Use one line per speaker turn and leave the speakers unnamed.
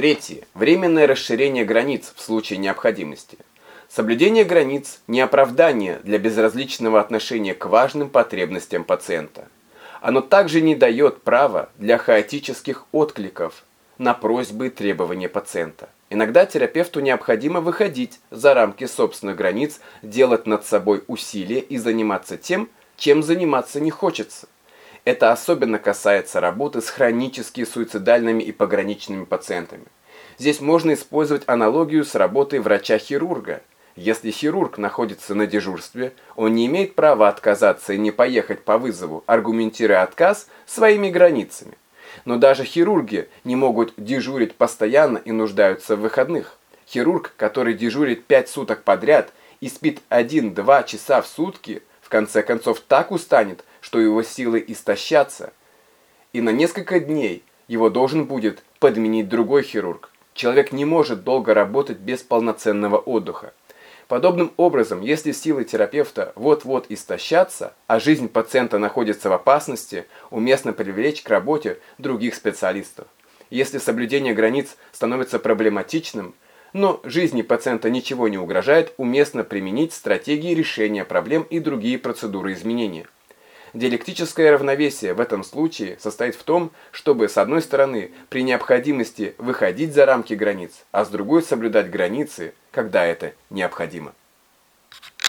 Третье. Временное расширение границ в случае необходимости. Соблюдение границ – не оправдание для безразличного отношения к важным потребностям пациента. Оно также не дает права для хаотических откликов на просьбы и требования пациента. Иногда терапевту необходимо выходить за рамки собственных границ, делать над собой усилия и заниматься тем, чем заниматься не хочется. Это особенно касается работы с хронически суицидальными и пограничными пациентами. Здесь можно использовать аналогию с работой врача-хирурга – если хирург находится на дежурстве, он не имеет права отказаться и не поехать по вызову, аргументируя отказ своими границами. Но даже хирурги не могут дежурить постоянно и нуждаются в выходных. Хирург, который дежурит 5 суток подряд и спит 1-2 часа в сутки, в конце концов так устанет, что его силы истощатся. И на несколько дней его должен будет подменить другой хирург. Человек не может долго работать без полноценного отдыха. Подобным образом, если силы терапевта вот-вот истощатся, а жизнь пациента находится в опасности, уместно привлечь к работе других специалистов. Если соблюдение границ становится проблематичным, но жизни пациента ничего не угрожает, уместно применить стратегии решения проблем и другие процедуры изменения. Диалектическое равновесие в этом случае состоит в том, чтобы с одной стороны при необходимости выходить за рамки границ, а с другой соблюдать границы, когда это необходимо.